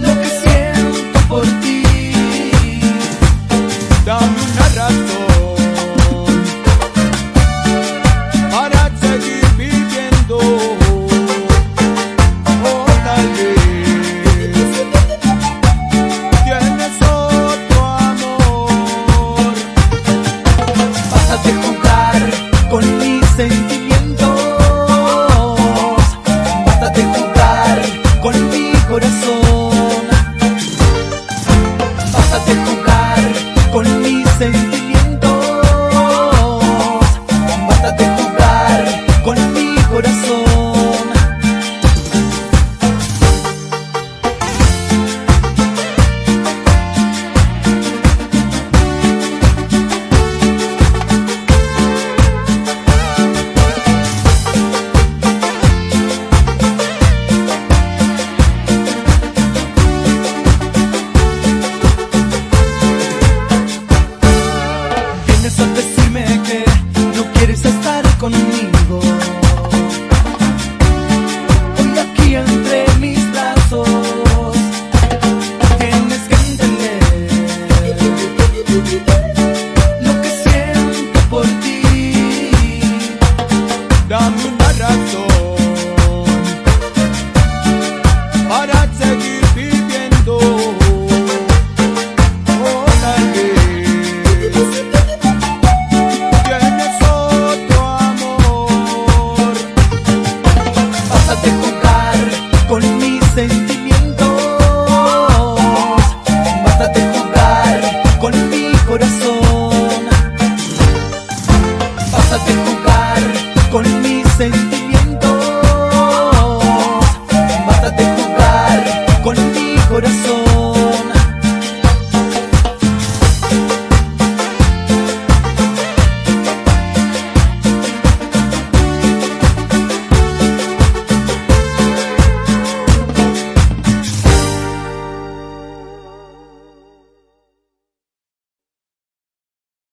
Lo que siento por ti, dame un razón para seguir viviendo. Por tal vez, tienes otro amor, básate juntar con mi sentido. para seguir viviendo. Oh, vez tienes otro amor. Vas de jugar con mis sentimientos. Vas de jugar con mi corazón. Vas de jugar con mis sentimientos.